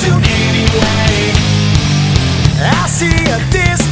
soon anyway. I see a distance.